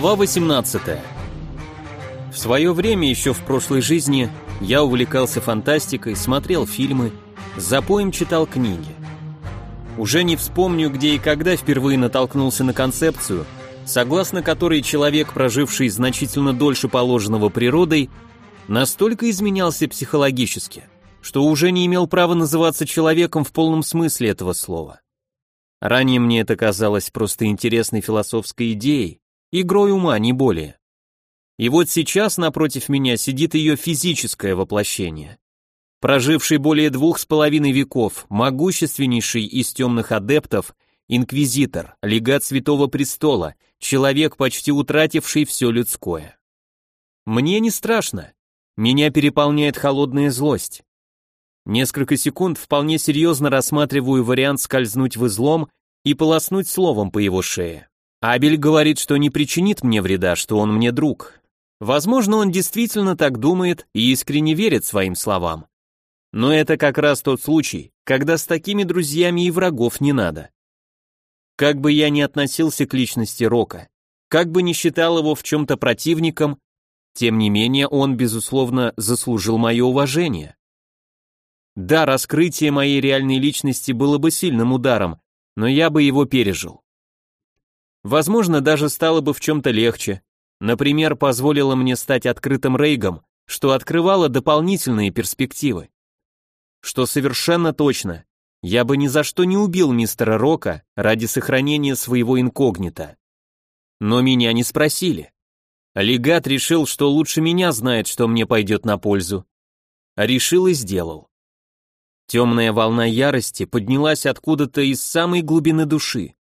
Глава 18. В свое время, еще в прошлой жизни, я увлекался фантастикой, смотрел фильмы, за поем читал книги. Уже не вспомню, где и когда впервые натолкнулся на концепцию, согласно которой человек, проживший значительно дольше положенного природой, настолько изменялся психологически, что уже не имел права называться человеком в полном смысле этого слова. Ранее мне это казалось просто интересной философской идеей, игрой ума, не более. И вот сейчас напротив меня сидит ее физическое воплощение. Проживший более двух с половиной веков, могущественнейший из темных адептов, инквизитор, легат Святого Престола, человек, почти утративший все людское. Мне не страшно. Меня переполняет холодная злость. Несколько секунд вполне серьезно рассматриваю вариант скользнуть в излом и полоснуть словом по его шее. Абель говорит, что не причинит мне вреда, что он мне друг. Возможно, он действительно так думает и искренне верит своим словам. Но это как раз тот случай, когда с такими друзьями и врагов не надо. Как бы я ни относился к личности Рока, как бы ни считал его в чем-то противником, тем не менее он, безусловно, заслужил мое уважение. Да, раскрытие моей реальной личности было бы сильным ударом, но я бы его пережил. Возможно, даже стало бы в чем-то легче. Например, позволило мне стать открытым рейгом, что открывало дополнительные перспективы. Что совершенно точно, я бы ни за что не убил мистера Рока ради сохранения своего инкогнито. Но меня не спросили. Легат решил, что лучше меня знает, что мне пойдет на пользу. Решил и сделал. Темная волна ярости поднялась откуда-то из самой глубины души.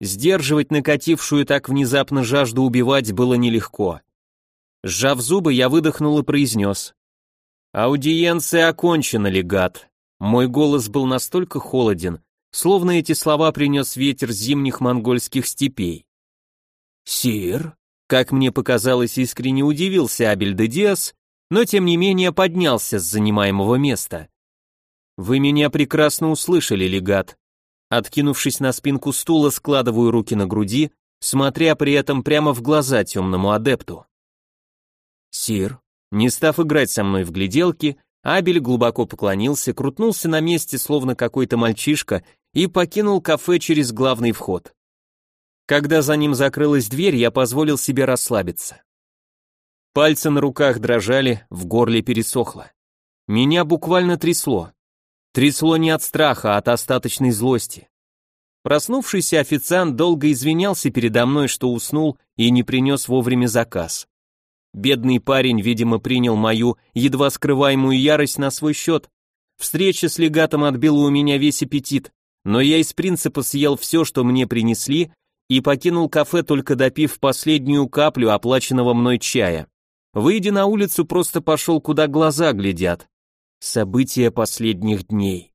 Сдерживать накатившую так внезапно жажду убивать было нелегко. Сжав зубы, я выдохнул и произнес. «Аудиенция окончена, легат». Мой голос был настолько холоден, словно эти слова принес ветер зимних монгольских степей. «Сир?» Как мне показалось, искренне удивился Абель де Диас, но тем не менее поднялся с занимаемого места. «Вы меня прекрасно услышали, легат. Откинувшись на спинку стула, складываю руки на груди, смотря при этом прямо в глаза темному адепту. Сир, не став играть со мной в гляделки, Абель глубоко поклонился, крутнулся на месте, словно какой-то мальчишка, и покинул кафе через главный вход. Когда за ним закрылась дверь, я позволил себе расслабиться. Пальцы на руках дрожали, в горле пересохло. Меня буквально трясло. Трясло не от страха, а от остаточной злости. Проснувшийся официант долго извинялся передо мной, что уснул и не принес вовремя заказ. Бедный парень, видимо, принял мою едва скрываемую ярость на свой счет. Встреча с легатом отбила у меня весь аппетит, но я из принципа съел все, что мне принесли, и покинул кафе, только допив последнюю каплю оплаченного мной чая. Выйдя на улицу, просто пошел, куда глаза глядят. События последних дней.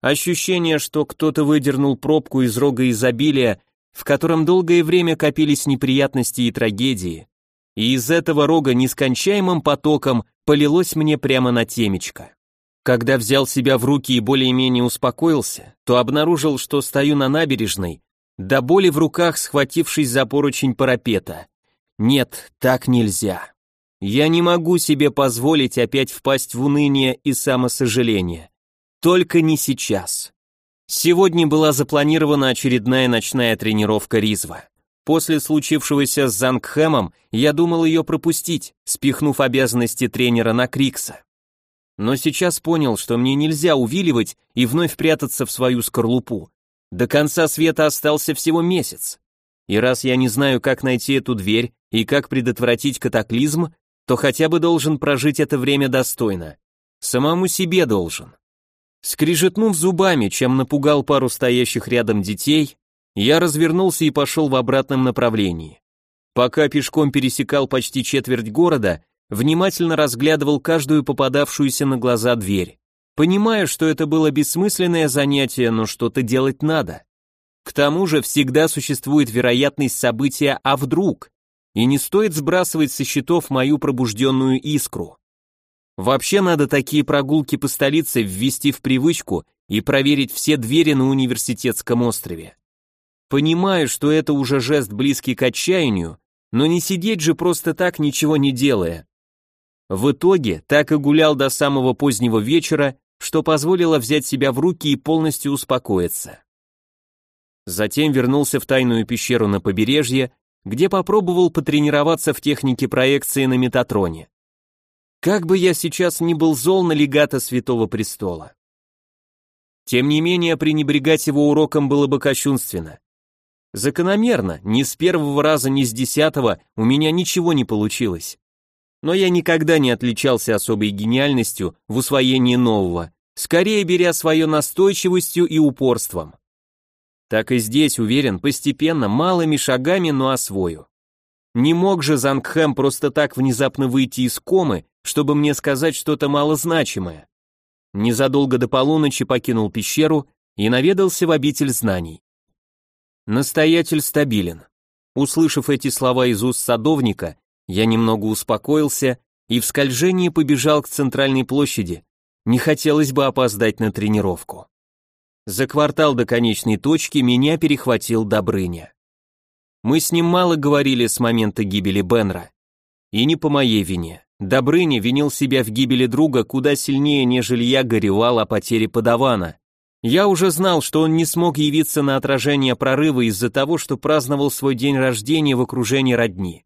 Ощущение, что кто-то выдернул пробку из рога изобилия, в котором долгое время копились неприятности и трагедии, и из этого рога нескончаемым потоком полилось мне прямо на темечко. Когда взял себя в руки и более-менее успокоился, то обнаружил, что стою на набережной, до боли в руках схватившись за поручень парапета. Нет, так нельзя. Я не могу себе позволить опять впасть в уныние и самосожаление. Только не сейчас. Сегодня была запланирована очередная ночная тренировка Ризва. После случившегося с Зангхэмом я думал ее пропустить, спихнув обязанности тренера на Крикса. Но сейчас понял, что мне нельзя увиливать и вновь прятаться в свою скорлупу. До конца света остался всего месяц. И раз я не знаю, как найти эту дверь и как предотвратить катаклизм, то хотя бы должен прожить это время достойно. Самому себе должен. Скрижетнув зубами, чем напугал пару стоящих рядом детей, я развернулся и пошел в обратном направлении. Пока пешком пересекал почти четверть города, внимательно разглядывал каждую попадавшуюся на глаза дверь. Понимая, что это было бессмысленное занятие, но что-то делать надо. К тому же всегда существует вероятность события «а вдруг?», и не стоит сбрасывать со счетов мою пробужденную искру. Вообще надо такие прогулки по столице ввести в привычку и проверить все двери на университетском острове. Понимаю, что это уже жест близкий к отчаянию, но не сидеть же просто так, ничего не делая. В итоге так и гулял до самого позднего вечера, что позволило взять себя в руки и полностью успокоиться. Затем вернулся в тайную пещеру на побережье, где попробовал потренироваться в технике проекции на Метатроне. Как бы я сейчас ни был зол на легата Святого Престола. Тем не менее, пренебрегать его уроком было бы кощунственно. Закономерно, ни с первого раза, ни с десятого у меня ничего не получилось. Но я никогда не отличался особой гениальностью в усвоении нового, скорее беря свое настойчивостью и упорством. Так и здесь, уверен, постепенно, малыми шагами, но освою. Не мог же Зангхэм просто так внезапно выйти из комы, чтобы мне сказать что-то малозначимое. Незадолго до полуночи покинул пещеру и наведался в обитель знаний. Настоятель стабилен. Услышав эти слова из уст садовника, я немного успокоился и в скольжении побежал к центральной площади. Не хотелось бы опоздать на тренировку. За квартал до конечной точки меня перехватил Добрыня. Мы с ним мало говорили с момента гибели Бенра. И не по моей вине. Добрыня винил себя в гибели друга куда сильнее, нежели я горевал о потере подавана. Я уже знал, что он не смог явиться на отражение прорыва из-за того, что праздновал свой день рождения в окружении родни.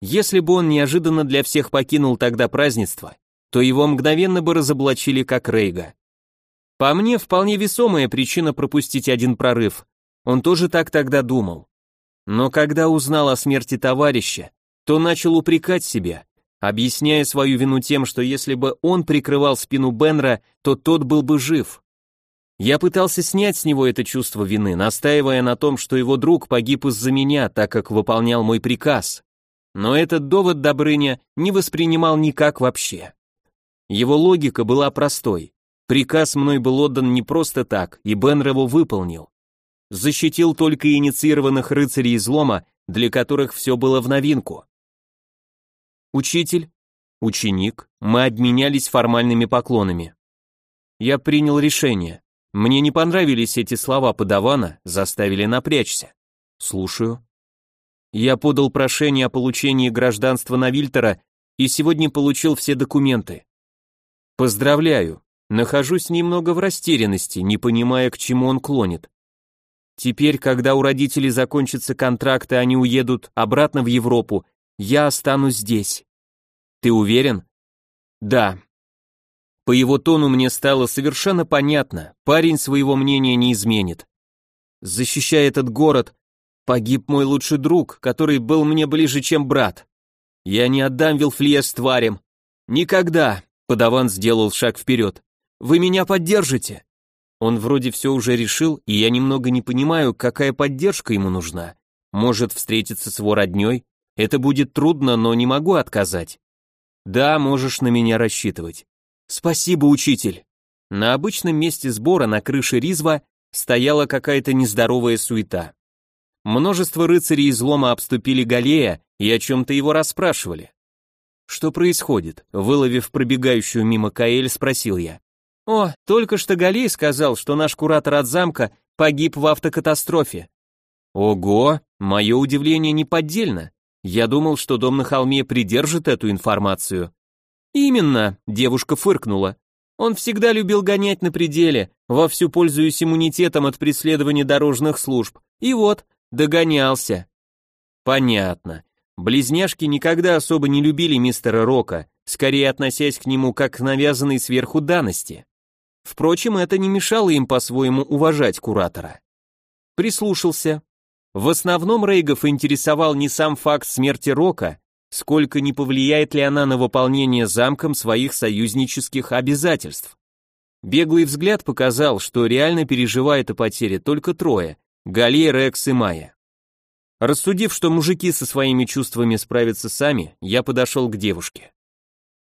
Если бы он неожиданно для всех покинул тогда празднество, то его мгновенно бы разоблачили как Рейга. По мне, вполне весомая причина пропустить один прорыв. Он тоже так тогда думал. Но когда узнал о смерти товарища, то начал упрекать себя, объясняя свою вину тем, что если бы он прикрывал спину Бенра, то тот был бы жив. Я пытался снять с него это чувство вины, настаивая на том, что его друг погиб из-за меня, так как выполнял мой приказ. Но этот довод Добрыня не воспринимал никак вообще. Его логика была простой. Приказ мной был отдан не просто так, и Бенр его выполнил. Защитил только инициированных рыцарей излома, для которых все было в новинку. Учитель, ученик, мы обменялись формальными поклонами. Я принял решение. Мне не понравились эти слова подавана, заставили напрячься. Слушаю. Я подал прошение о получении гражданства на Вильтера и сегодня получил все документы. Поздравляю. Нахожусь немного в растерянности, не понимая, к чему он клонит. Теперь, когда у родителей закончатся контракты, они уедут обратно в Европу, я останусь здесь. Ты уверен? Да. По его тону мне стало совершенно понятно, парень своего мнения не изменит. Защищая этот город, Погиб мой лучший друг, который был мне ближе, чем брат. Я не отдам Вилфлия с тварем. Никогда. Подаван сделал шаг вперед. Вы меня поддержите. Он вроде все уже решил, и я немного не понимаю, какая поддержка ему нужна. Может встретиться с его родней? Это будет трудно, но не могу отказать. Да, можешь на меня рассчитывать. Спасибо, учитель. На обычном месте сбора на крыше Ризва стояла какая-то нездоровая суета. Множество рыцарей излома обступили Галея и о чем-то его расспрашивали. «Что происходит?» Выловив пробегающую мимо Каэль, спросил я. «О, только что Галей сказал, что наш куратор от замка погиб в автокатастрофе». «Ого, мое удивление неподдельно. Я думал, что дом на холме придержит эту информацию». «Именно», — девушка фыркнула. «Он всегда любил гонять на пределе, вовсю пользуясь иммунитетом от преследования дорожных служб. И вот, Догонялся. Понятно. Близняшки никогда особо не любили мистера Рока, скорее относясь к нему как к навязанной сверху данности. Впрочем, это не мешало им по-своему уважать куратора. Прислушался. В основном Рейгов интересовал не сам факт смерти Рока, сколько не повлияет ли она на выполнение замком своих союзнических обязательств. Беглый взгляд показал, что реально переживает о потере только трое, Галей, Рекс и Майя. Рассудив, что мужики со своими чувствами справятся сами, я подошел к девушке.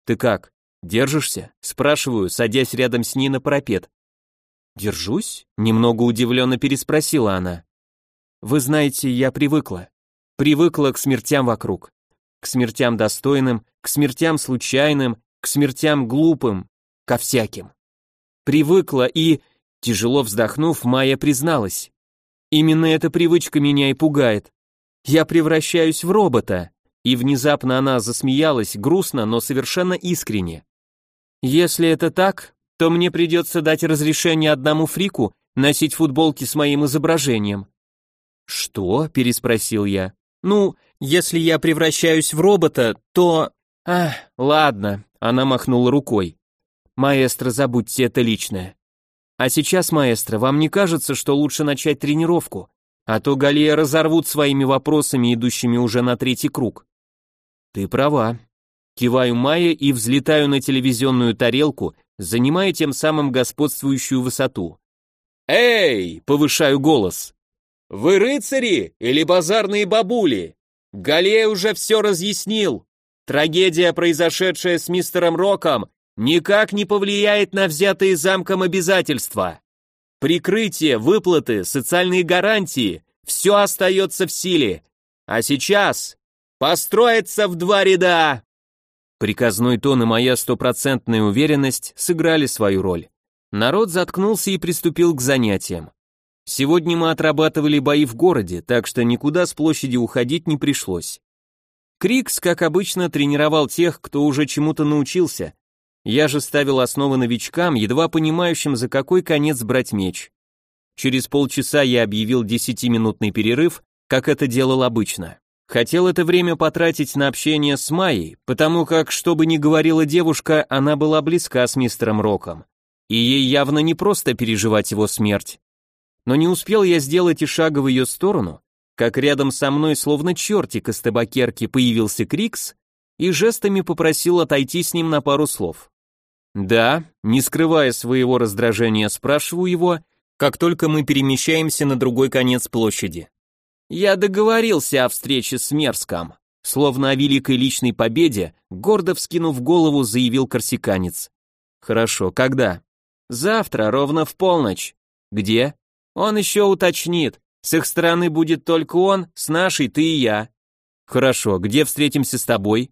«Ты как, держишься?» – спрашиваю, садясь рядом с ней на парапет. «Держусь?» – немного удивленно переспросила она. «Вы знаете, я привыкла. Привыкла к смертям вокруг. К смертям достойным, к смертям случайным, к смертям глупым, ко всяким. Привыкла и...» Тяжело вздохнув, Майя призналась. Именно эта привычка меня и пугает. Я превращаюсь в робота. И внезапно она засмеялась, грустно, но совершенно искренне. Если это так, то мне придется дать разрешение одному фрику носить футболки с моим изображением. Что? переспросил я. Ну, если я превращаюсь в робота, то... А, ладно, она махнула рукой. Маэстро, забудьте это личное. А сейчас, маэстро, вам не кажется, что лучше начать тренировку? А то Галия разорвут своими вопросами, идущими уже на третий круг. Ты права. Киваю Майе и взлетаю на телевизионную тарелку, занимая тем самым господствующую высоту. «Эй!» — повышаю голос. «Вы рыцари или базарные бабули? Галия уже все разъяснил. Трагедия, произошедшая с мистером Роком, никак не повлияет на взятые замком обязательства. Прикрытие, выплаты, социальные гарантии – все остается в силе. А сейчас построиться в два ряда. Приказной тон и моя стопроцентная уверенность сыграли свою роль. Народ заткнулся и приступил к занятиям. Сегодня мы отрабатывали бои в городе, так что никуда с площади уходить не пришлось. Крикс, как обычно, тренировал тех, кто уже чему-то научился, я же ставил основы новичкам, едва понимающим, за какой конец брать меч. Через полчаса я объявил десятиминутный перерыв, как это делал обычно. Хотел это время потратить на общение с Майей, потому как, что бы ни говорила девушка, она была близка с мистером Роком. И ей явно не просто переживать его смерть. Но не успел я сделать и шага в ее сторону, как рядом со мной, словно чертик из табакерки, появился Крикс и жестами попросил отойти с ним на пару слов. Да, не скрывая своего раздражения, спрашиваю его, как только мы перемещаемся на другой конец площади. Я договорился о встрече с Мерском. Словно о великой личной победе, гордо вскинув голову, заявил корсиканец. Хорошо, когда? Завтра, ровно в полночь. Где? Он еще уточнит. С их стороны будет только он, с нашей ты и я. Хорошо, где встретимся с тобой?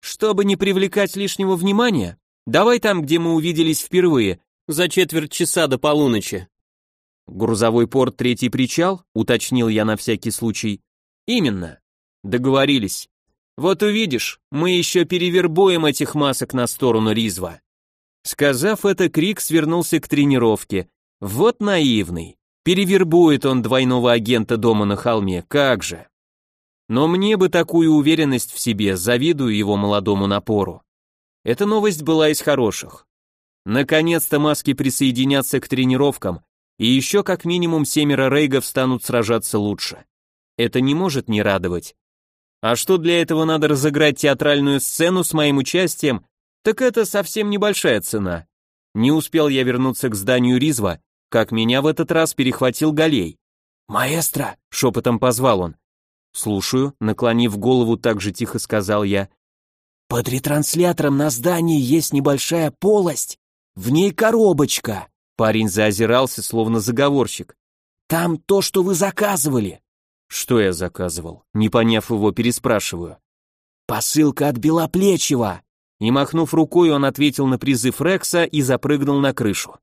Чтобы не привлекать лишнего внимания, Давай там, где мы увиделись впервые, за четверть часа до полуночи. Грузовой порт Третий причал, уточнил я на всякий случай. Именно. Договорились. Вот увидишь, мы еще перевербуем этих масок на сторону Ризва. Сказав это, Крик свернулся к тренировке. Вот наивный. Перевербует он двойного агента дома на холме, как же. Но мне бы такую уверенность в себе, завидую его молодому напору. Эта новость была из хороших. Наконец-то маски присоединятся к тренировкам, и еще как минимум семеро рейгов станут сражаться лучше. Это не может не радовать. А что для этого надо разыграть театральную сцену с моим участием, так это совсем небольшая цена. Не успел я вернуться к зданию Ризва, как меня в этот раз перехватил Галей. «Маэстро!» — шепотом позвал он. «Слушаю», — наклонив голову, так же тихо сказал я. Под ретранслятором на здании есть небольшая полость, в ней коробочка. Парень заозирался, словно заговорщик. Там то, что вы заказывали. Что я заказывал? Не поняв его, переспрашиваю. Посылка от Белоплечего. И махнув рукой, он ответил на призыв Рекса и запрыгнул на крышу.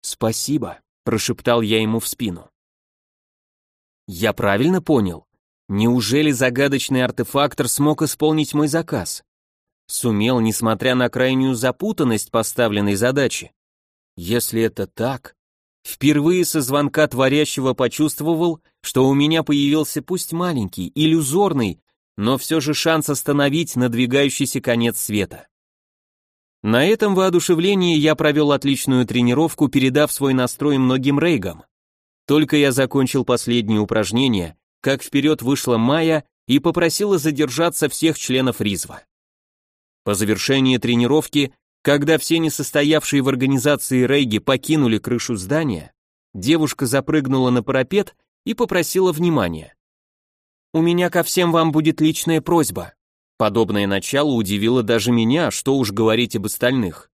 Спасибо, прошептал я ему в спину. Я правильно понял? Неужели загадочный артефактор смог исполнить мой заказ? Сумел, несмотря на крайнюю запутанность поставленной задачи. Если это так, впервые со звонка творящего почувствовал, что у меня появился пусть маленький, иллюзорный, но все же шанс остановить надвигающийся конец света. На этом воодушевлении я провел отличную тренировку, передав свой настрой многим рейгам. Только я закончил последнее упражнение, как вперед вышла Майя и попросила задержаться всех членов Ризва. По завершении тренировки, когда все несостоявшие в организации рейги покинули крышу здания, девушка запрыгнула на парапет и попросила внимания. «У меня ко всем вам будет личная просьба». Подобное начало удивило даже меня, что уж говорить об остальных.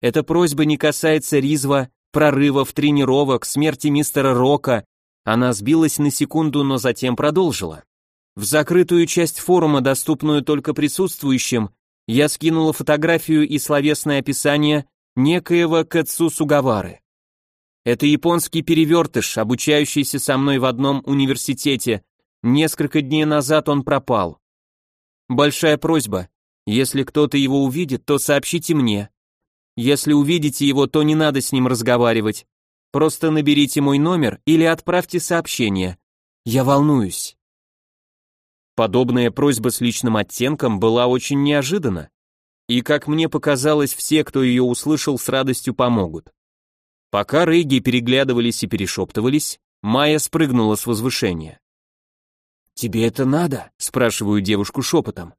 Эта просьба не касается Ризва, прорывов, тренировок, смерти мистера Рока. Она сбилась на секунду, но затем продолжила. В закрытую часть форума, доступную только присутствующим, я скинула фотографию и словесное описание некоего Кэтсу Сугавары. Это японский перевертыш, обучающийся со мной в одном университете, Несколько дней назад он пропал. Большая просьба, если кто-то его увидит, то сообщите мне. Если увидите его, то не надо с ним разговаривать. Просто наберите мой номер или отправьте сообщение. Я волнуюсь. Подобная просьба с личным оттенком была очень неожиданна. И, как мне показалось, все, кто ее услышал, с радостью помогут. Пока Рейги переглядывались и перешептывались, Майя спрыгнула с возвышения. «Тебе это надо?» – спрашиваю девушку шепотом.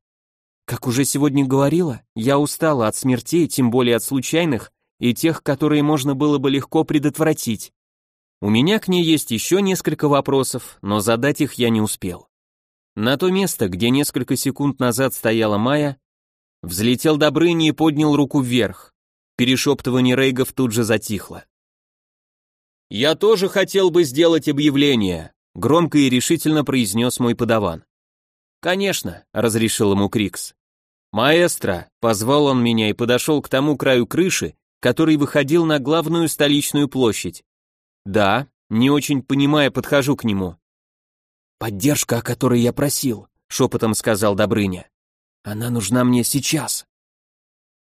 Как уже сегодня говорила, я устала от смертей, тем более от случайных, и тех, которые можно было бы легко предотвратить. У меня к ней есть еще несколько вопросов, но задать их я не успел. На то место, где несколько секунд назад стояла Майя, взлетел Добрыни и поднял руку вверх. Перешептывание Рейгов тут же затихло. «Я тоже хотел бы сделать объявление», — громко и решительно произнес мой подаван. «Конечно», — разрешил ему Крикс. «Маэстро», — позвал он меня и подошел к тому краю крыши, который выходил на главную столичную площадь. «Да», не очень понимая, подхожу к нему. «Поддержка, о которой я просил», — шепотом сказал Добрыня. «Она нужна мне сейчас».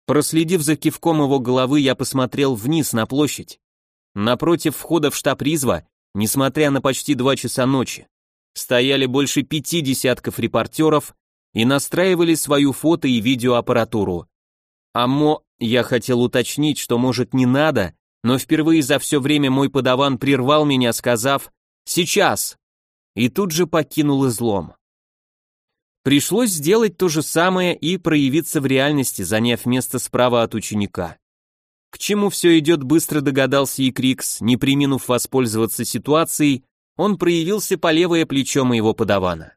Проследив за кивком его головы, я посмотрел вниз на площадь. Напротив входа в штаб Ризва, несмотря на почти два часа ночи, стояли больше пяти десятков репортеров и настраивали свою фото и видеоаппаратуру. Амо, я хотел уточнить, что может не надо, но впервые за все время мой подаван прервал меня, сказав «Сейчас!» И тут же покинул излом. Пришлось сделать то же самое и проявиться в реальности, заняв место справа от ученика. К чему все идет, быстро догадался и Крикс, не приминув воспользоваться ситуацией, он проявился по левое плечо моего подавана.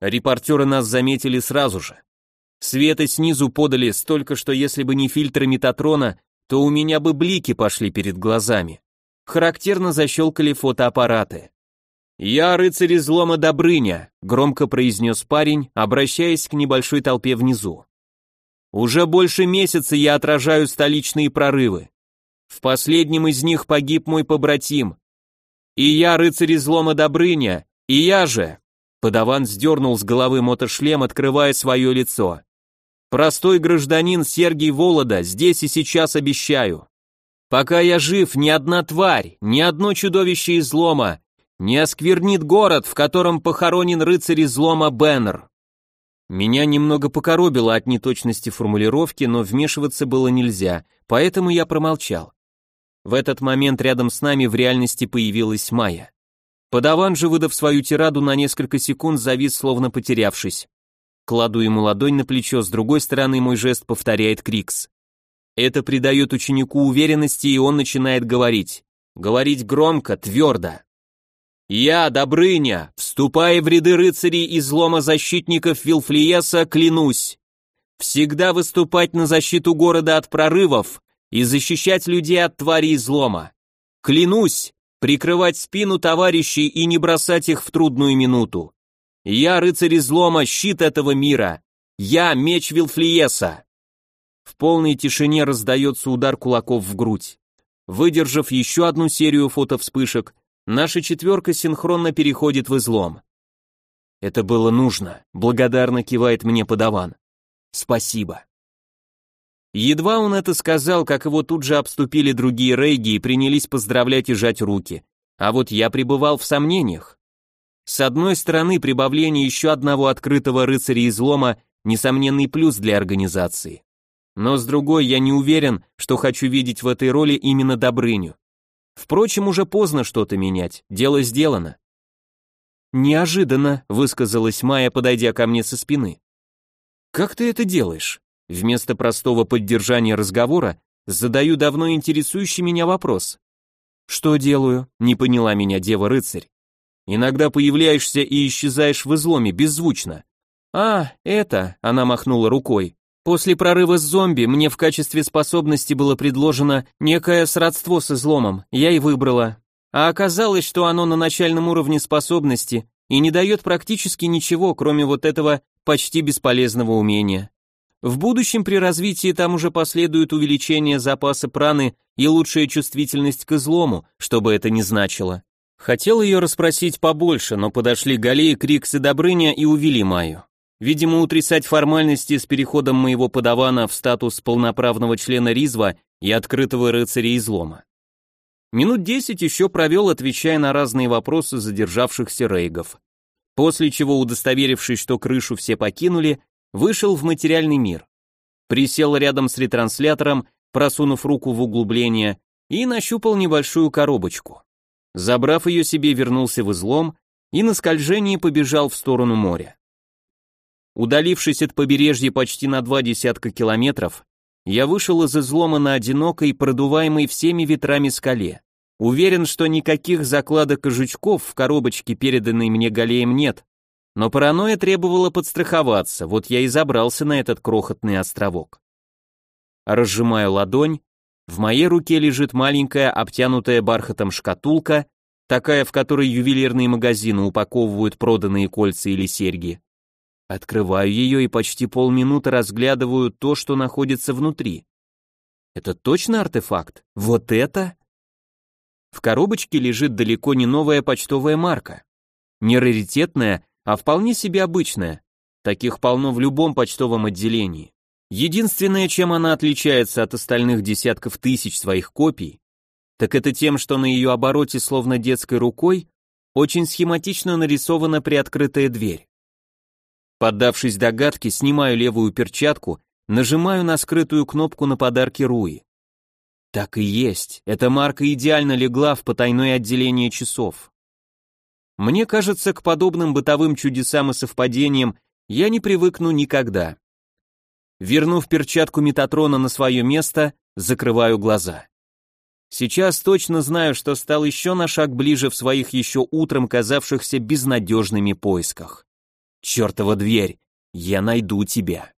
Репортеры нас заметили сразу же. Света снизу подали столько, что если бы не фильтры Метатрона, то у меня бы блики пошли перед глазами. Характерно защелкали фотоаппараты. «Я рыцарь излома Добрыня», — громко произнес парень, обращаясь к небольшой толпе внизу. Уже больше месяца я отражаю столичные прорывы. В последнем из них погиб мой побратим. И я, рыцарь излома Добрыня, и я же. Подаван сдернул с головы мотошлем, открывая свое лицо. Простой гражданин Сергей Волода, здесь и сейчас обещаю. Пока я жив, ни одна тварь, ни одно чудовище излома не осквернит город, в котором похоронен рыцарь излома Беннер. Меня немного покоробило от неточности формулировки, но вмешиваться было нельзя, поэтому я промолчал. В этот момент рядом с нами в реальности появилась Майя. Подаван же, выдав свою тираду на несколько секунд, завис, словно потерявшись. Кладу ему ладонь на плечо, с другой стороны мой жест повторяет Крикс. Это придает ученику уверенности, и он начинает говорить. Говорить громко, твердо. Я, Добрыня, вступая в ряды рыцарей излома защитников Вилфлиеса, клянусь всегда выступать на защиту города от прорывов и защищать людей от тварей излома. Клянусь прикрывать спину товарищей и не бросать их в трудную минуту. Я рыцарь излома, щит этого мира. Я меч Вилфлиеса. В полной тишине раздается удар кулаков в грудь. Выдержав еще одну серию фотовспышек, Наша четверка синхронно переходит в излом. Это было нужно, благодарно кивает мне подаван. Спасибо. Едва он это сказал, как его тут же обступили другие рейги и принялись поздравлять и жать руки. А вот я пребывал в сомнениях. С одной стороны, прибавление еще одного открытого рыцаря излома – несомненный плюс для организации. Но с другой, я не уверен, что хочу видеть в этой роли именно Добрыню. Впрочем, уже поздно что-то менять, дело сделано. Неожиданно, высказалась Майя, подойдя ко мне со спины. Как ты это делаешь? Вместо простого поддержания разговора задаю давно интересующий меня вопрос. Что делаю? Не поняла меня дева-рыцарь. Иногда появляешься и исчезаешь в изломе беззвучно. А, это, она махнула рукой. После прорыва с зомби мне в качестве способности было предложено некое сродство с изломом, я и выбрала. А оказалось, что оно на начальном уровне способности и не дает практически ничего, кроме вот этого почти бесполезного умения. В будущем при развитии там уже последует увеличение запаса праны и лучшая чувствительность к излому, что бы это ни значило. Хотел ее расспросить побольше, но подошли Галея, Крикс и Добрыня и увели Майю. Видимо, утрясать формальности с переходом моего подавана в статус полноправного члена Ризва и открытого рыцаря излома. Минут десять еще провел, отвечая на разные вопросы задержавшихся рейгов. После чего, удостоверившись, что крышу все покинули, вышел в материальный мир. Присел рядом с ретранслятором, просунув руку в углубление, и нащупал небольшую коробочку. Забрав ее себе, вернулся в излом и на скольжении побежал в сторону моря. Удалившись от побережья почти на два десятка километров, я вышел из излома на одинокой, продуваемой всеми ветрами скале. Уверен, что никаких закладок и жучков в коробочке, переданной мне Галеем, нет, но паранойя требовала подстраховаться, вот я и забрался на этот крохотный островок. Разжимаю ладонь, в моей руке лежит маленькая, обтянутая бархатом шкатулка, такая, в которой ювелирные магазины упаковывают проданные кольца или серьги. Открываю ее и почти полминуты разглядываю то, что находится внутри. Это точно артефакт? Вот это? В коробочке лежит далеко не новая почтовая марка. Не раритетная, а вполне себе обычная. Таких полно в любом почтовом отделении. Единственное, чем она отличается от остальных десятков тысяч своих копий, так это тем, что на ее обороте, словно детской рукой, очень схематично нарисована приоткрытая дверь. Поддавшись догадке, снимаю левую перчатку, нажимаю на скрытую кнопку на подарки Руи. Так и есть, эта марка идеально легла в потайное отделение часов. Мне кажется, к подобным бытовым чудесам и совпадениям я не привыкну никогда. Вернув перчатку Метатрона на свое место, закрываю глаза. Сейчас точно знаю, что стал еще на шаг ближе в своих еще утром казавшихся безнадежными поисках. Чертова дверь, я найду тебя.